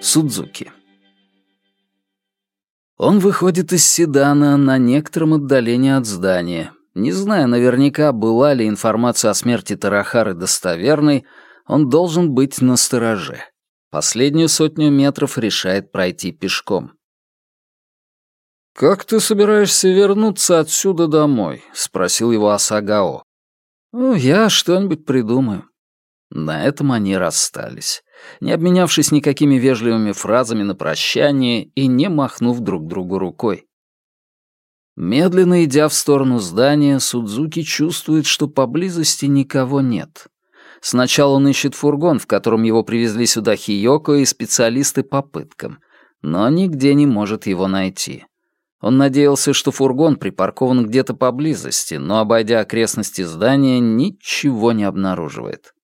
Судзуки. Он выходит из седана на некотором отдалении от здания. Не зная наверняка, была ли информация о смерти Тарахары достоверной, он должен быть на стороже. Последнюю сотню метров решает пройти пешком. «Как ты собираешься вернуться отсюда домой?» — спросил его Асагао. «Ну, я что-нибудь придумаю». На этом они расстались не обменявшись никакими вежливыми фразами на прощание и не махнув друг другу рукой. Медленно идя в сторону здания, Судзуки чувствует, что поблизости никого нет. Сначала он ищет фургон, в котором его привезли сюда Хиёко и специалисты по пыткам, но нигде не может его найти. Он надеялся, что фургон припаркован где-то поблизости, но, обойдя окрестности здания, ничего не обнаруживает.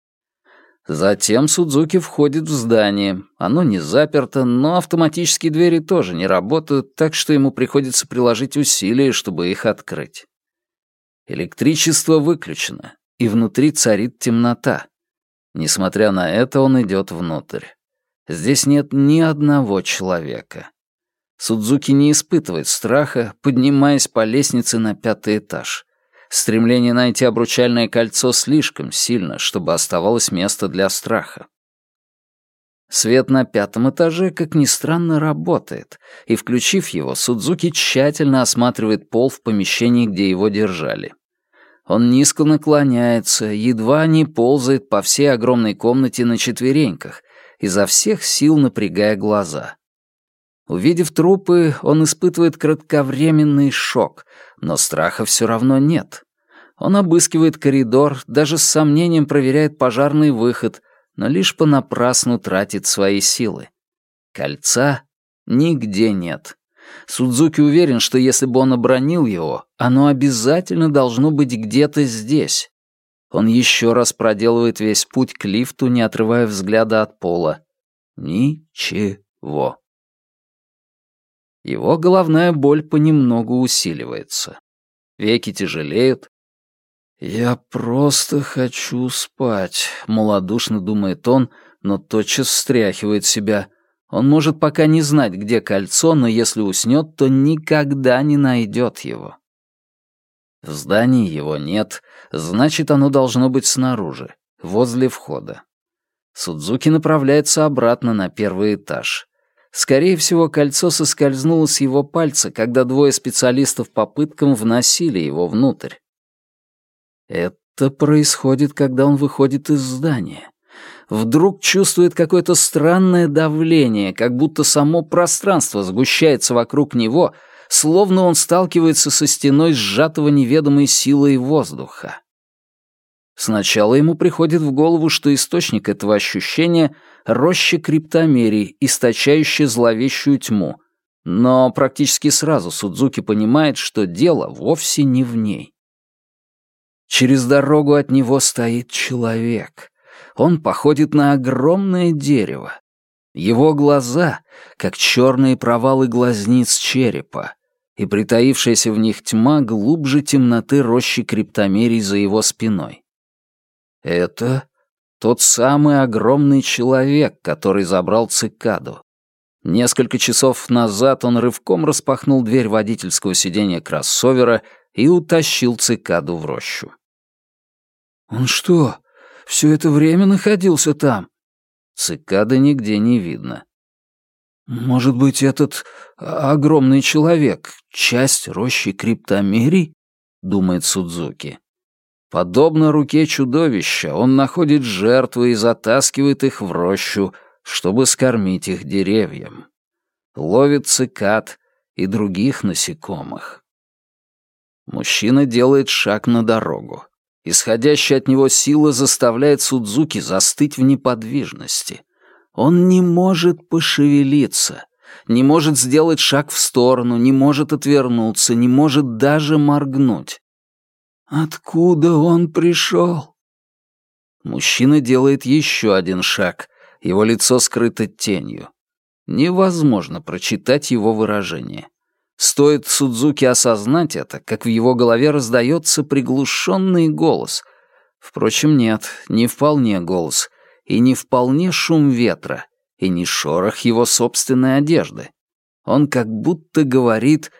Затем Судзуки входит в здание. Оно не заперто, но автоматические двери тоже не работают, так что ему приходится приложить усилия, чтобы их открыть. Электричество выключено, и внутри царит темнота. Несмотря на это, он идет внутрь. Здесь нет ни одного человека. Судзуки не испытывает страха, поднимаясь по лестнице на пятый этаж. Стремление найти обручальное кольцо слишком сильно, чтобы оставалось место для страха. Свет на пятом этаже, как ни странно, работает, и, включив его, Судзуки тщательно осматривает пол в помещении, где его держали. Он низко наклоняется, едва не ползает по всей огромной комнате на четвереньках, изо всех сил напрягая глаза. Увидев трупы, он испытывает кратковременный шок, но страха все равно нет. Он обыскивает коридор, даже с сомнением проверяет пожарный выход, но лишь понапрасну тратит свои силы. Кольца нигде нет. Судзуки уверен, что если бы он обронил его, оно обязательно должно быть где-то здесь. Он еще раз проделывает весь путь к лифту, не отрывая взгляда от пола. Ничего. Его головная боль понемногу усиливается. Веки тяжелеют, «Я просто хочу спать», — малодушно думает он, но тотчас встряхивает себя. Он может пока не знать, где кольцо, но если уснет, то никогда не найдет его. В здании его нет, значит, оно должно быть снаружи, возле входа. Судзуки направляется обратно на первый этаж. Скорее всего, кольцо соскользнуло с его пальца, когда двое специалистов по пыткам вносили его внутрь. Это происходит, когда он выходит из здания. Вдруг чувствует какое-то странное давление, как будто само пространство сгущается вокруг него, словно он сталкивается со стеной сжатого неведомой силой воздуха. Сначала ему приходит в голову, что источник этого ощущения — роща криптомерий, источающая зловещую тьму, но практически сразу Судзуки понимает, что дело вовсе не в ней. Через дорогу от него стоит человек. Он походит на огромное дерево. Его глаза, как черные провалы глазниц черепа, и притаившаяся в них тьма глубже темноты рощи криптомерий за его спиной. Это тот самый огромный человек, который забрал цикаду. Несколько часов назад он рывком распахнул дверь водительского сиденья кроссовера и утащил цикаду в рощу. «Он что, все это время находился там?» Цикады нигде не видно. «Может быть, этот огромный человек — часть рощи криптомерий?» — думает Судзуки. Подобно руке чудовища, он находит жертвы и затаскивает их в рощу, чтобы скормить их деревьям. Ловит цикад и других насекомых. Мужчина делает шаг на дорогу. Исходящая от него сила заставляет Судзуки застыть в неподвижности. Он не может пошевелиться, не может сделать шаг в сторону, не может отвернуться, не может даже моргнуть. Откуда он пришел? Мужчина делает еще один шаг. Его лицо скрыто тенью. Невозможно прочитать его выражение. Стоит Судзуки осознать это, как в его голове раздается приглушенный голос. Впрочем, нет, не вполне голос. и не вполне шум ветра, и не шорох его собственной одежды. Он как будто говорит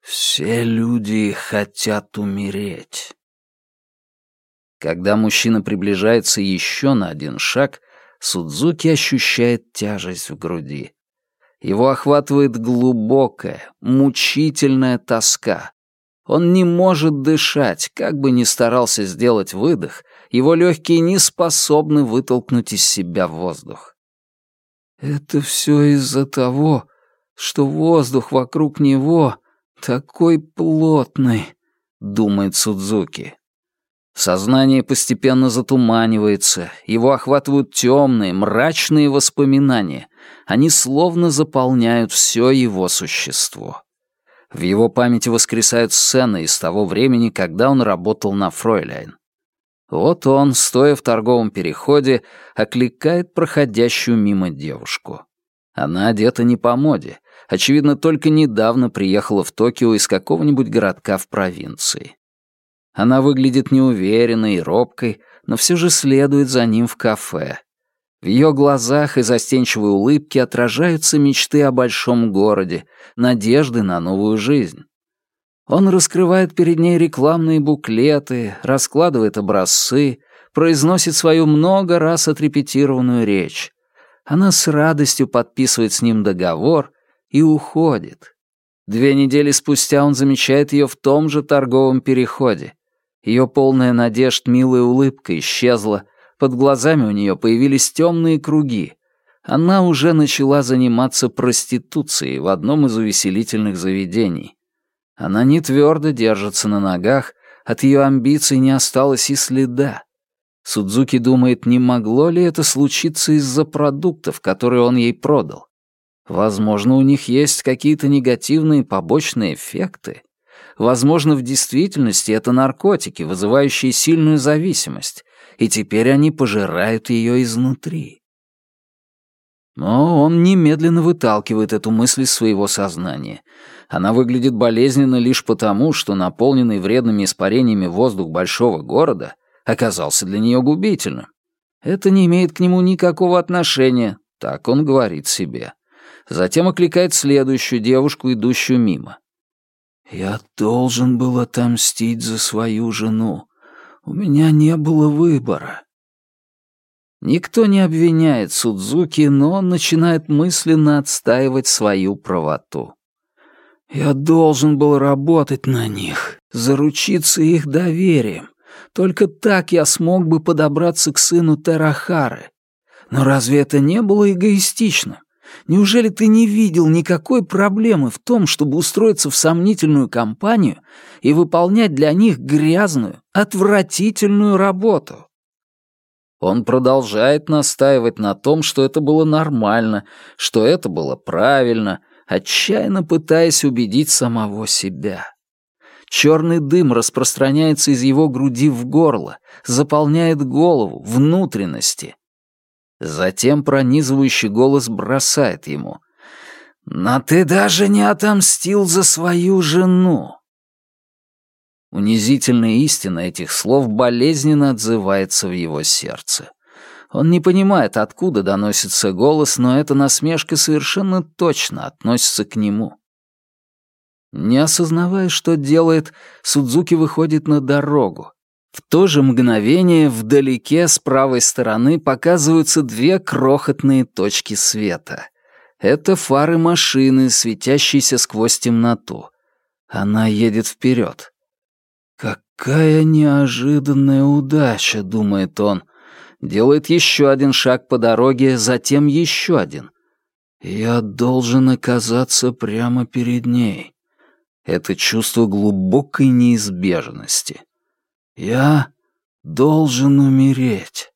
«Все люди хотят умереть». Когда мужчина приближается еще на один шаг, Судзуки ощущает тяжесть в груди. Его охватывает глубокая, мучительная тоска. Он не может дышать, как бы ни старался сделать выдох, его легкие не способны вытолкнуть из себя воздух. Это все из-за того, что воздух вокруг него такой плотный, думает Судзуки. Сознание постепенно затуманивается, его охватывают темные, мрачные воспоминания. Они словно заполняют все его существо. В его памяти воскресают сцены из того времени, когда он работал на Фройляйн. Вот он, стоя в торговом переходе, окликает проходящую мимо девушку. Она одета не по моде. Очевидно, только недавно приехала в Токио из какого-нибудь городка в провинции. Она выглядит неуверенной и робкой, но все же следует за ним в кафе. В ее глазах и застенчивой улыбке отражаются мечты о большом городе, надежды на новую жизнь. Он раскрывает перед ней рекламные буклеты, раскладывает образцы, произносит свою много раз отрепетированную речь. Она с радостью подписывает с ним договор и уходит. Две недели спустя он замечает ее в том же торговом переходе. Ее полная надежд милая улыбка исчезла, под глазами у нее появились темные круги. Она уже начала заниматься проституцией в одном из увеселительных заведений. Она не твердо держится на ногах, от ее амбиций не осталось и следа. Судзуки думает, не могло ли это случиться из-за продуктов, которые он ей продал. Возможно, у них есть какие-то негативные побочные эффекты. Возможно, в действительности это наркотики, вызывающие сильную зависимость, и теперь они пожирают ее изнутри. Но он немедленно выталкивает эту мысль из своего сознания. Она выглядит болезненно лишь потому, что наполненный вредными испарениями воздух большого города оказался для нее губительным. Это не имеет к нему никакого отношения, так он говорит себе. Затем окликает следующую девушку, идущую мимо. «Я должен был отомстить за свою жену. У меня не было выбора». Никто не обвиняет Судзуки, но он начинает мысленно отстаивать свою правоту. «Я должен был работать на них, заручиться их доверием. Только так я смог бы подобраться к сыну Терахары. Но разве это не было эгоистично? Неужели ты не видел никакой проблемы в том, чтобы устроиться в сомнительную компанию и выполнять для них грязную, отвратительную работу? Он продолжает настаивать на том, что это было нормально, что это было правильно, отчаянно пытаясь убедить самого себя. Черный дым распространяется из его груди в горло, заполняет голову, внутренности — Затем пронизывающий голос бросает ему. «Но ты даже не отомстил за свою жену!» Унизительная истина этих слов болезненно отзывается в его сердце. Он не понимает, откуда доносится голос, но эта насмешка совершенно точно относится к нему. Не осознавая, что делает, Судзуки выходит на дорогу, в то же мгновение вдалеке с правой стороны показываются две крохотные точки света. Это фары машины, светящиеся сквозь темноту. Она едет вперед. «Какая неожиданная удача», — думает он. Делает еще один шаг по дороге, затем еще один. «Я должен оказаться прямо перед ней». Это чувство глубокой неизбежности. Я должен умереть.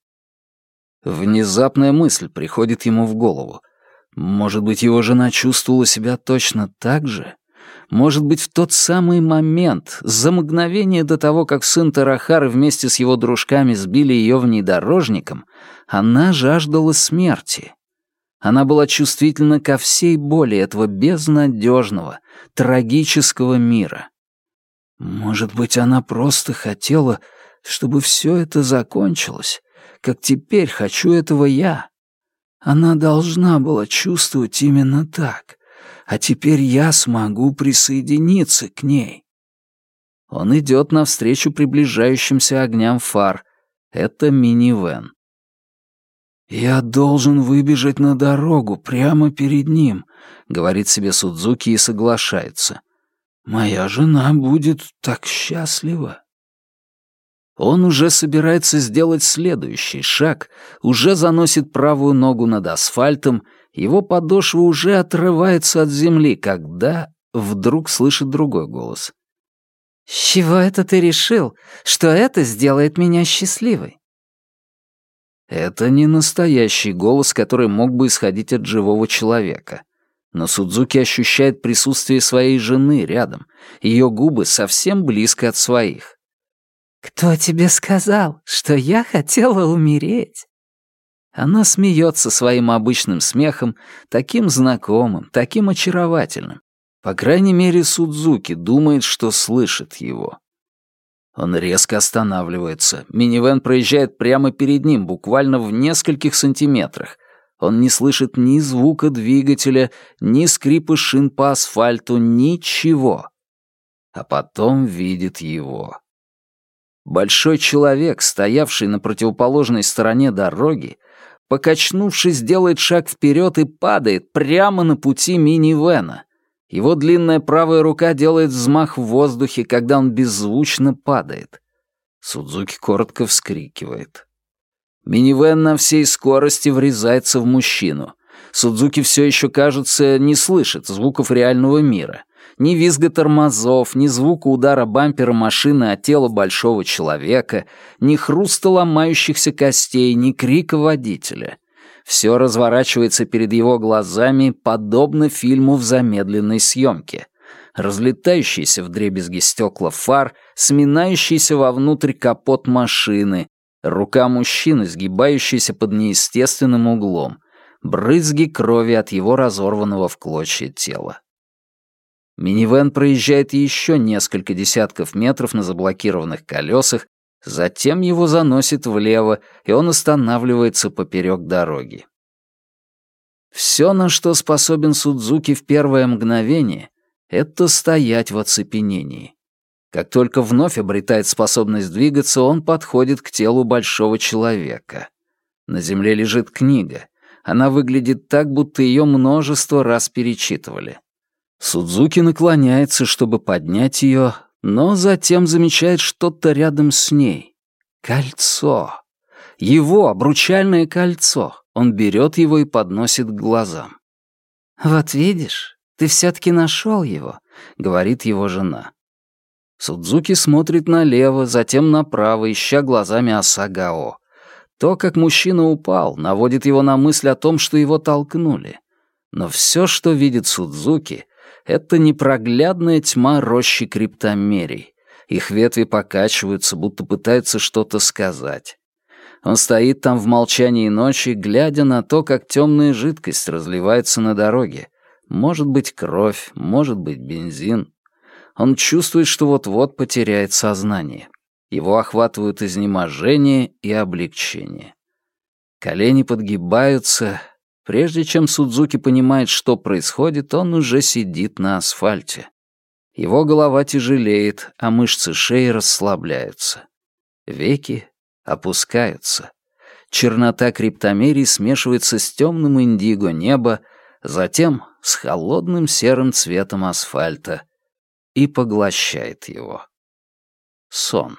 Внезапная мысль приходит ему в голову. Может быть, его жена чувствовала себя точно так же? Может быть, в тот самый момент, за мгновение до того, как сын Тарахары вместе с его дружками сбили ее внедорожником, она жаждала смерти. Она была чувствительна ко всей боли этого безнадежного, трагического мира. Может быть, она просто хотела, чтобы все это закончилось, как теперь хочу этого я. Она должна была чувствовать именно так, а теперь я смогу присоединиться к ней. Он идет навстречу приближающимся огням фар. Это минивэн. «Я должен выбежать на дорогу прямо перед ним», — говорит себе Судзуки и соглашается. «Моя жена будет так счастлива». Он уже собирается сделать следующий шаг, уже заносит правую ногу над асфальтом, его подошва уже отрывается от земли, когда вдруг слышит другой голос. «С чего это ты решил, что это сделает меня счастливой?» Это не настоящий голос, который мог бы исходить от живого человека. Но Судзуки ощущает присутствие своей жены рядом, ее губы совсем близко от своих. «Кто тебе сказал, что я хотела умереть?» Она смеется своим обычным смехом, таким знакомым, таким очаровательным. По крайней мере, Судзуки думает, что слышит его. Он резко останавливается. Минивэн проезжает прямо перед ним, буквально в нескольких сантиметрах. Он не слышит ни звука двигателя, ни скрипа шин по асфальту, ничего. А потом видит его. Большой человек, стоявший на противоположной стороне дороги, покачнувшись, делает шаг вперед и падает прямо на пути минивэна. Его длинная правая рука делает взмах в воздухе, когда он беззвучно падает. Судзуки коротко вскрикивает. Минивэн на всей скорости врезается в мужчину. Судзуки все еще, кажется, не слышит звуков реального мира. Ни визга тормозов, ни звука удара бампера машины о тело большого человека, ни хруста ломающихся костей, ни крика водителя. Все разворачивается перед его глазами, подобно фильму в замедленной съемке. Разлетающиеся в дребезги стекла фар, сминающийся вовнутрь капот машины, рука мужчины, сгибающаяся под неестественным углом, брызги крови от его разорванного в клочья тела. Минивэн проезжает еще несколько десятков метров на заблокированных колесах, затем его заносит влево, и он останавливается поперек дороги. Все, на что способен Судзуки в первое мгновение, это стоять в оцепенении. Как только вновь обретает способность двигаться, он подходит к телу большого человека. На земле лежит книга. Она выглядит так, будто ее множество раз перечитывали. Судзуки наклоняется, чтобы поднять ее, но затем замечает что-то рядом с ней. Кольцо. Его обручальное кольцо. Он берет его и подносит к глазам. «Вот видишь, ты все-таки нашел его», — говорит его жена. Судзуки смотрит налево, затем направо, ища глазами Асагао. То, как мужчина упал, наводит его на мысль о том, что его толкнули. Но все, что видит Судзуки, это непроглядная тьма рощи криптомерий. Их ветви покачиваются, будто пытаются что-то сказать. Он стоит там в молчании ночи, глядя на то, как темная жидкость разливается на дороге. Может быть, кровь, может быть, бензин. Он чувствует, что вот-вот потеряет сознание. Его охватывают изнеможение и облегчение. Колени подгибаются, Прежде чем Судзуки понимает, что происходит, он уже сидит на асфальте. Его голова тяжелеет, а мышцы шеи расслабляются. Веки опускаются. Чернота криптомерии смешивается с темным индиго неба, затем с холодным серым цветом асфальта и поглощает его. Сон.